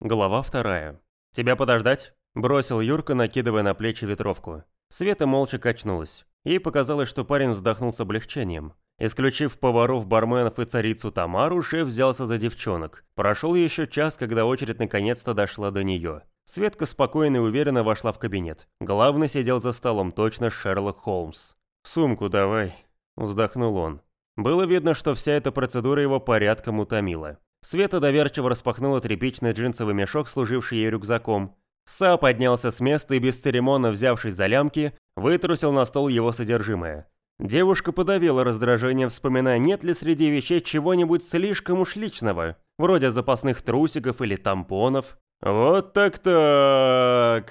Глава вторая. «Тебя подождать?» – бросил Юрка, накидывая на плечи ветровку. Света молча качнулась. Ей показалось, что парень вздохнул с облегчением. Исключив поваров, барменов и царицу Тамару, шеф взялся за девчонок. Прошел еще час, когда очередь наконец-то дошла до нее. Светка спокойно и уверенно вошла в кабинет. Главный сидел за столом, точно Шерлок Холмс. «Сумку давай», – вздохнул он. Было видно, что вся эта процедура его порядком утомила. Света доверчиво распахнула тряпичный джинсовый мешок, служивший ей рюкзаком. Са поднялся с места и, без церемонно взявшись за лямки, вытрусил на стол его содержимое. Девушка подавила раздражение, вспоминая, нет ли среди вещей чего-нибудь слишком уж личного, вроде запасных трусиков или тампонов. «Вот так-так!»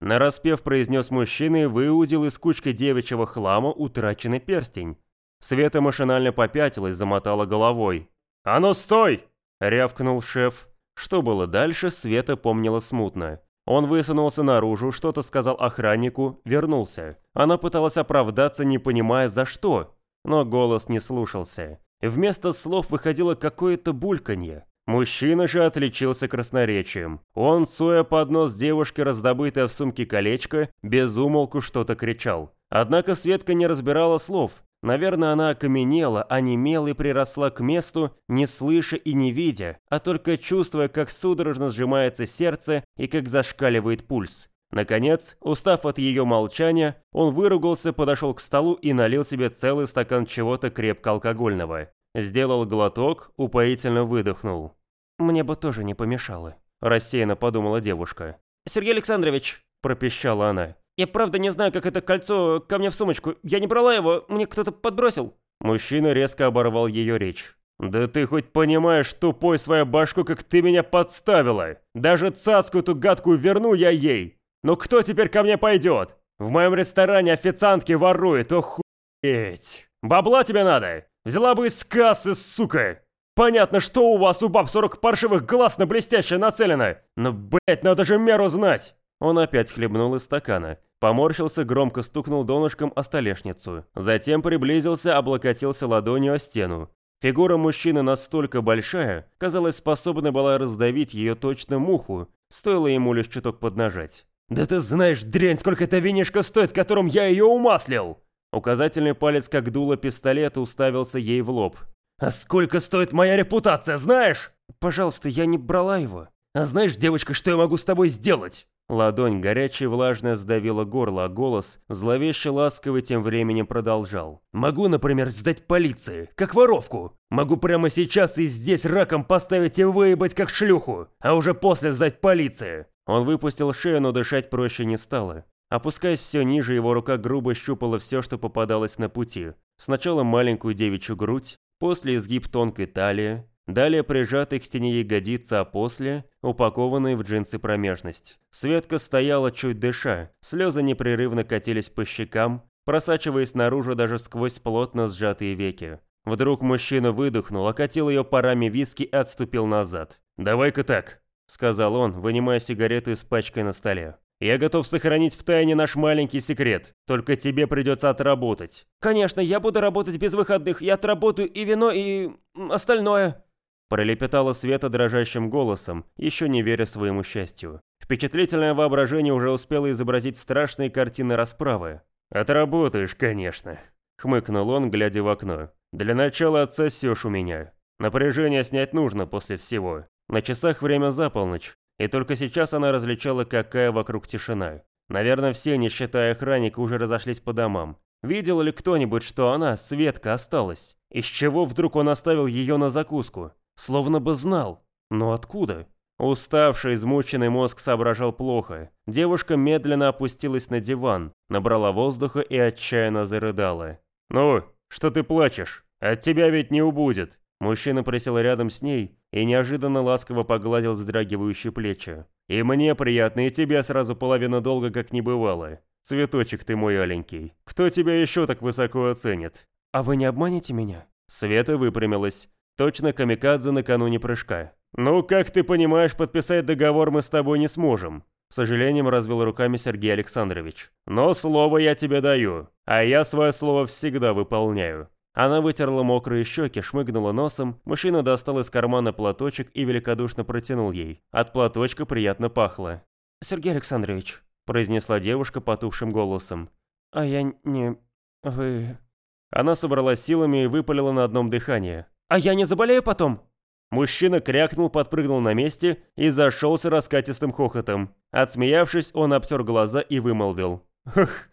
Нараспев произнес мужчина и выудил из кучки девичьего хлама утраченный перстень. Света машинально попятилась, замотала головой. «А ну стой!» Рявкнул шеф. Что было дальше, Света помнила смутно. Он высунулся наружу, что-то сказал охраннику, вернулся. Она пыталась оправдаться, не понимая за что, но голос не слушался. Вместо слов выходило какое-то бульканье. Мужчина же отличился красноречием. Он, суя под нос девушки, раздобытое в сумке колечко, без умолку что-то кричал. Однако Светка не разбирала слов, Наверное, она окаменела, онемела и приросла к месту, не слыша и не видя, а только чувствуя, как судорожно сжимается сердце и как зашкаливает пульс. Наконец, устав от ее молчания, он выругался, подошел к столу и налил себе целый стакан чего-то крепко алкогольного. Сделал глоток, упоительно выдохнул. «Мне бы тоже не помешало», – рассеянно подумала девушка. «Сергей Александрович», – пропищала она, я правда не знаю, как это кольцо ко мне в сумочку. Я не брала его, мне кто-то подбросил». Мужчина резко оборвал ее речь. «Да ты хоть понимаешь, тупой свою башку, как ты меня подставила! Даже цацку эту гадкую верну я ей! Но кто теперь ко мне пойдет? В моем ресторане официантки воруют, охуеть! Бабла тебе надо? Взяла бы из кассы, сука! Понятно, что у вас у баб 40 паршивых глаз на блестяще нацелено, но, блять, надо же меру знать!» Он опять хлебнул из стакана, Поморщился, громко стукнул донышком о столешницу. Затем приблизился, облокотился ладонью о стену. Фигура мужчины настолько большая, казалось, способна была раздавить ее точно муху, стоило ему лишь чуток поднажать. «Да ты знаешь, дрянь, сколько эта винишка стоит, которым я ее умаслил!» Указательный палец, как дуло пистолета, уставился ей в лоб. «А сколько стоит моя репутация, знаешь?» «Пожалуйста, я не брала его». «А знаешь, девочка, что я могу с тобой сделать?» Ладонь горячая влажная сдавила горло, а голос, зловеще ласковый, тем временем продолжал. «Могу, например, сдать полиции, как воровку. Могу прямо сейчас и здесь раком поставить и выебать как шлюху, а уже после сдать полиции». Он выпустил шею, но дышать проще не стало. Опускаясь все ниже, его рука грубо щупала все, что попадалось на пути. Сначала маленькую девичью грудь, после изгиб тонкой талии, Далее прижатый к стене ягодица, а после – упакованные в джинсы промежность. Светка стояла чуть дыша, слезы непрерывно катились по щекам, просачиваясь наружу даже сквозь плотно сжатые веки. Вдруг мужчина выдохнул, окатил ее парами виски и отступил назад. «Давай-ка так», – сказал он, вынимая сигарету из пачкой на столе. «Я готов сохранить в тайне наш маленький секрет, только тебе придется отработать». «Конечно, я буду работать без выходных, я отработаю и вино, и остальное», Пролепетала Света дрожащим голосом, еще не веря своему счастью. Впечатлительное воображение уже успело изобразить страшные картины расправы. «Отработаешь, конечно», — хмыкнул он, глядя в окно. «Для начала отсосешь у меня. Напряжение снять нужно после всего. На часах время за полночь, и только сейчас она различала, какая вокруг тишина. Наверное, все, не считая охранника, уже разошлись по домам. Видел ли кто-нибудь, что она, Светка, осталась? Из чего вдруг он оставил ее на закуску? Словно бы знал. Но откуда? Уставший, измученный мозг соображал плохо. Девушка медленно опустилась на диван, набрала воздуха и отчаянно зарыдала. «Ну, что ты плачешь? От тебя ведь не убудет!» Мужчина присел рядом с ней и неожиданно ласково погладил вздрагивающие плечи. «И мне приятно, и тебе сразу половина долга как не бывало. Цветочек ты мой аленький. Кто тебя еще так высоко оценит?» «А вы не обманете меня?» Света выпрямилась. Точно камикадзе накануне прыжка. «Ну, как ты понимаешь, подписать договор мы с тобой не сможем», сожалением развел руками Сергей Александрович. «Но слово я тебе даю, а я свое слово всегда выполняю. Она вытерла мокрые щеки, шмыгнула носом, мужчина достал из кармана платочек и великодушно протянул ей. От платочка приятно пахло. «Сергей Александрович», – произнесла девушка потухшим голосом. «А я не... вы...» Она собралась силами и выпалила на одном дыхании. «А я не заболею потом?» Мужчина крякнул, подпрыгнул на месте и зашелся раскатистым хохотом. Отсмеявшись, он обтер глаза и вымолвил. «Ах,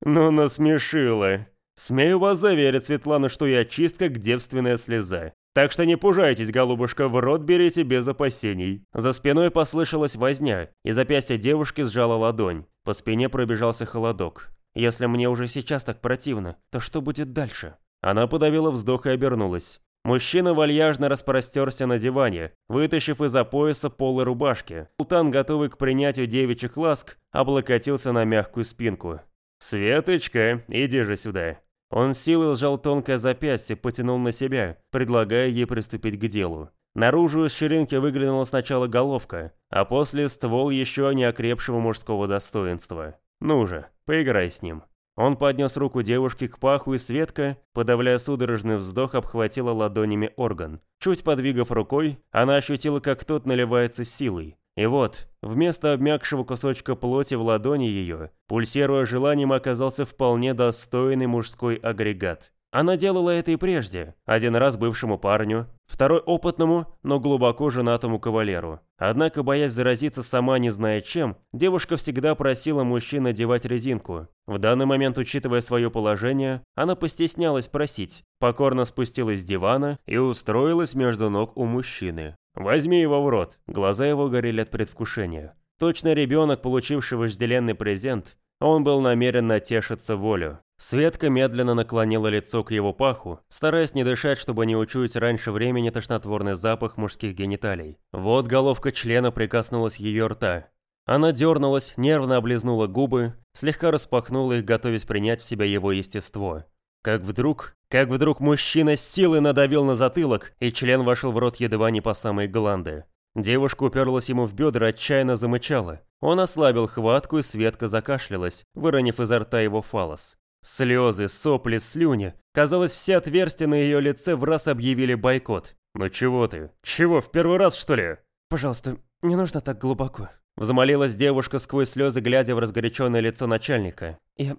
ну насмешила. Смею вас заверить, Светлана, что я чист, как девственная слеза. Так что не пужайтесь, голубушка, в рот берите без опасений». За спиной послышалась возня, и запястье девушки сжала ладонь. По спине пробежался холодок. «Если мне уже сейчас так противно, то что будет дальше?» Она подавила вздох и обернулась. Мужчина вальяжно распростерся на диване, вытащив из-за пояса полы рубашки. Султан, готовый к принятию девичьих ласк, облокотился на мягкую спинку. «Светочка, иди же сюда». Он силой сжал тонкое запястье, потянул на себя, предлагая ей приступить к делу. Наружу из ширинки выглянула сначала головка, а после ствол еще не окрепшего мужского достоинства. «Ну же, поиграй с ним». Он поднес руку девушки к паху, и Светка, подавляя судорожный вздох, обхватила ладонями орган. Чуть подвигав рукой, она ощутила, как тот наливается силой. И вот, вместо обмякшего кусочка плоти в ладони ее, пульсируя желанием, оказался вполне достойный мужской агрегат. Она делала это и прежде, один раз бывшему парню, второй опытному, но глубоко женатому кавалеру. Однако, боясь заразиться сама не зная чем, девушка всегда просила мужчин надевать резинку. В данный момент, учитывая свое положение, она постеснялась просить, покорно спустилась с дивана и устроилась между ног у мужчины. «Возьми его в рот». Глаза его горели от предвкушения. Точно ребенок, получивший вожделенный презент, он был намерен натешиться волю. Светка медленно наклонила лицо к его паху, стараясь не дышать, чтобы не учуять раньше времени тошнотворный запах мужских гениталий. Вот головка члена прикоснулась ее рта. Она дернулась, нервно облизнула губы, слегка распахнула их, готовясь принять в себя его естество. Как вдруг, как вдруг мужчина с силой надавил на затылок, и член вошел в рот едва не по самой гланды. Девушка уперлась ему в бедра, отчаянно замычала. Он ослабил хватку, и Светка закашлялась, выронив изо рта его фалос. Слезы, сопли, слюни. Казалось, все отверстия на ее лице в раз объявили бойкот. «Ну чего ты? Чего, в первый раз, что ли?» «Пожалуйста, не нужно так глубоко», — взмолилась девушка сквозь слезы, глядя в разгоряченное лицо начальника. «Я...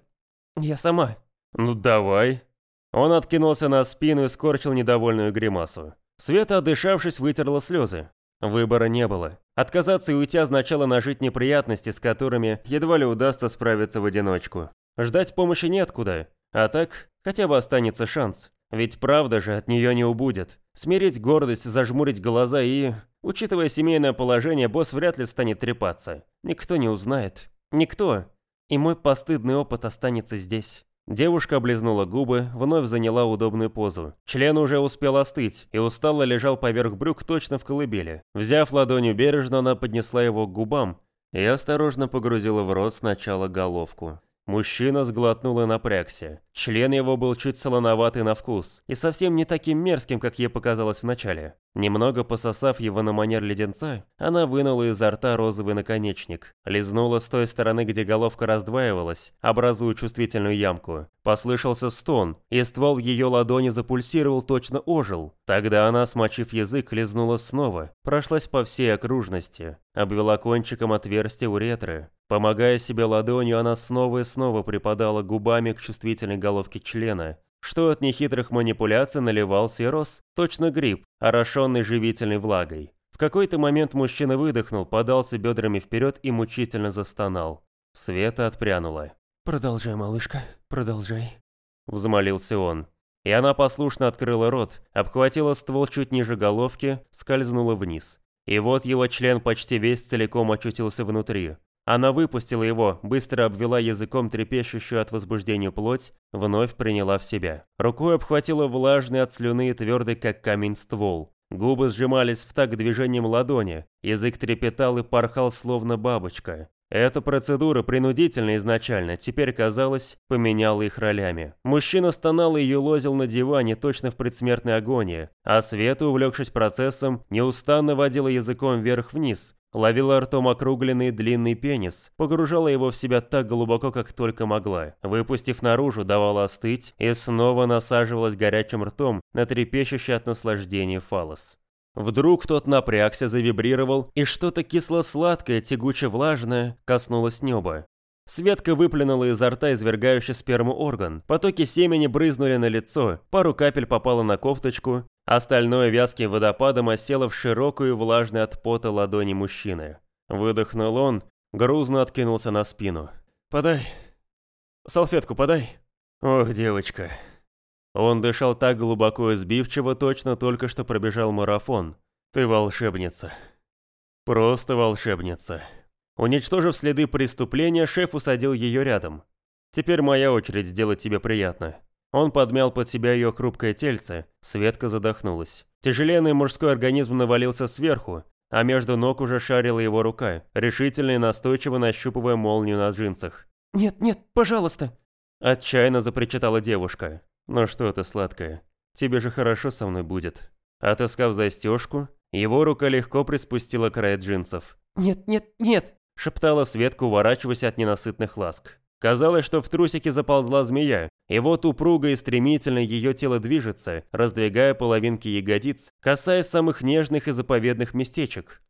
я сама». «Ну давай». Он откинулся на спину и скорчил недовольную гримасу. Света, отдышавшись, вытерла слезы. Выбора не было. Отказаться и уйти означало нажить неприятности, с которыми едва ли удастся справиться в одиночку. Ждать помощи неоткуда. А так, хотя бы останется шанс. Ведь правда же от нее не убудет. Смирить гордость, зажмурить глаза и... Учитывая семейное положение, босс вряд ли станет трепаться. Никто не узнает. Никто. И мой постыдный опыт останется здесь. Девушка облизнула губы, вновь заняла удобную позу. Член уже успел остыть и устало лежал поверх брюк точно в колыбели. Взяв ладонью бережно, она поднесла его к губам и осторожно погрузила в рот сначала головку. Мужчина сглотнул и напрягся. Член его был чуть солоноватый на вкус и совсем не таким мерзким, как ей показалось вначале. Немного пососав его на манер леденца, она вынула изо рта розовый наконечник, лизнула с той стороны, где головка раздваивалась, образуя чувствительную ямку. Послышался стон, и ствол ее ладони запульсировал, точно ожил. Тогда она, смочив язык, лизнула снова, прошлась по всей окружности, обвела кончиком отверстие уретры. Помогая себе ладонью, она снова и снова припадала губами к чувствительной головке члена, что от нехитрых манипуляций наливался и рос, точно гриб, орошенный живительной влагой. В какой-то момент мужчина выдохнул, подался бедрами вперед и мучительно застонал. Света отпрянула. «Продолжай, малышка, продолжай», — взмолился он. И она послушно открыла рот, обхватила ствол чуть ниже головки, скользнула вниз. И вот его член почти весь целиком очутился внутри. Она выпустила его, быстро обвела языком трепещущую от возбуждения плоть, вновь приняла в себя. Рукой обхватила влажный от слюны и твердый, как камень, ствол. Губы сжимались в такт движением ладони, язык трепетал и порхал, словно бабочка. Эта процедура, принудительная изначально, теперь, казалось, поменяла их ролями. Мужчина стонал и юлозил на диване точно в предсмертной агонии, а Света, увлекшись процессом, неустанно водила языком вверх-вниз, ловила ртом округленный длинный пенис, погружала его в себя так глубоко, как только могла, выпустив наружу, давала остыть и снова насаживалась горячим ртом на трепещущий от наслаждения фалос. Вдруг тот напрягся, завибрировал, и что-то кисло-сладкое, тягуче-влажное коснулось неба. Светка выплюнула изо рта извергающий сперму орган. Потоки семени брызнули на лицо, пару капель попало на кофточку, остальное вязким водопадом осело в широкую влажную от пота ладони мужчины. Выдохнул он, грузно откинулся на спину. «Подай. Салфетку подай». «Ох, девочка». Он дышал так глубоко и сбивчиво, точно только что пробежал марафон. «Ты волшебница. Просто волшебница». Уничтожив следы преступления, шеф усадил ее рядом. «Теперь моя очередь сделать тебе приятно». Он подмял под себя ее хрупкое тельце, Светка задохнулась. Тяжеленный мужской организм навалился сверху, а между ног уже шарила его рука, решительно и настойчиво нащупывая молнию на джинсах. «Нет, нет, пожалуйста!» Отчаянно запричитала девушка. «Ну что ты, сладкая, тебе же хорошо со мной будет». Отыскав застежку, его рука легко приспустила край джинсов. «Нет, нет, нет!» шептала Светка, уворачиваясь от ненасытных ласк. Казалось, что в трусике заползла змея, и вот упруго и стремительно ее тело движется, раздвигая половинки ягодиц, касаясь самых нежных и заповедных местечек.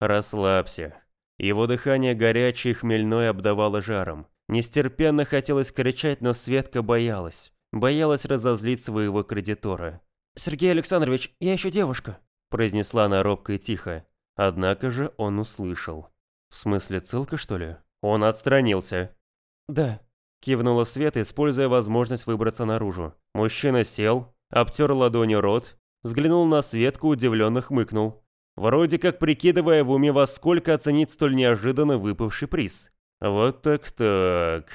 Расслабься. Его дыхание горячее и хмельное обдавало жаром. Нестерпенно хотелось кричать, но Светка боялась. Боялась разозлить своего кредитора. «Сергей Александрович, я еще девушка», произнесла она робко и тихо. Однако же он услышал. «В смысле, целка, что ли?» Он отстранился. «Да», – кивнула Света, используя возможность выбраться наружу. Мужчина сел, обтер ладонью рот, взглянул на Светку, удивленно хмыкнул. Вроде как прикидывая в уме во сколько оценить столь неожиданно выпавший приз. Вот так-так.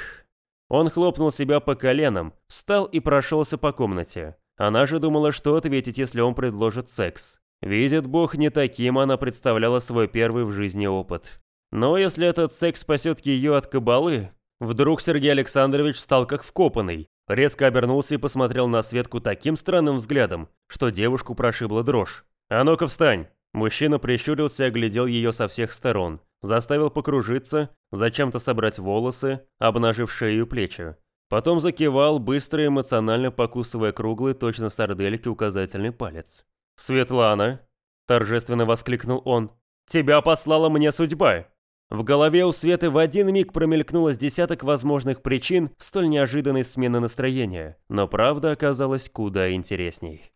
Он хлопнул себя по коленам, встал и прошелся по комнате. Она же думала, что ответить, если он предложит секс. Видит Бог, не таким она представляла свой первый в жизни опыт. Но если этот секс спасет ее от кабалы... Вдруг Сергей Александрович стал как вкопанный, резко обернулся и посмотрел на Светку таким странным взглядом, что девушку прошибла дрожь. «А ну-ка встань!» Мужчина прищурился и оглядел ее со всех сторон, заставил покружиться, зачем-то собрать волосы, обнажив шею и плечи. Потом закивал, быстро и эмоционально покусывая круглый, точно сардельки, указательный палец. «Светлана!» – торжественно воскликнул он. «Тебя послала мне судьба!» В голове у Светы в один миг промелькнуло с десяток возможных причин столь неожиданной смены настроения, но правда оказалась куда интересней.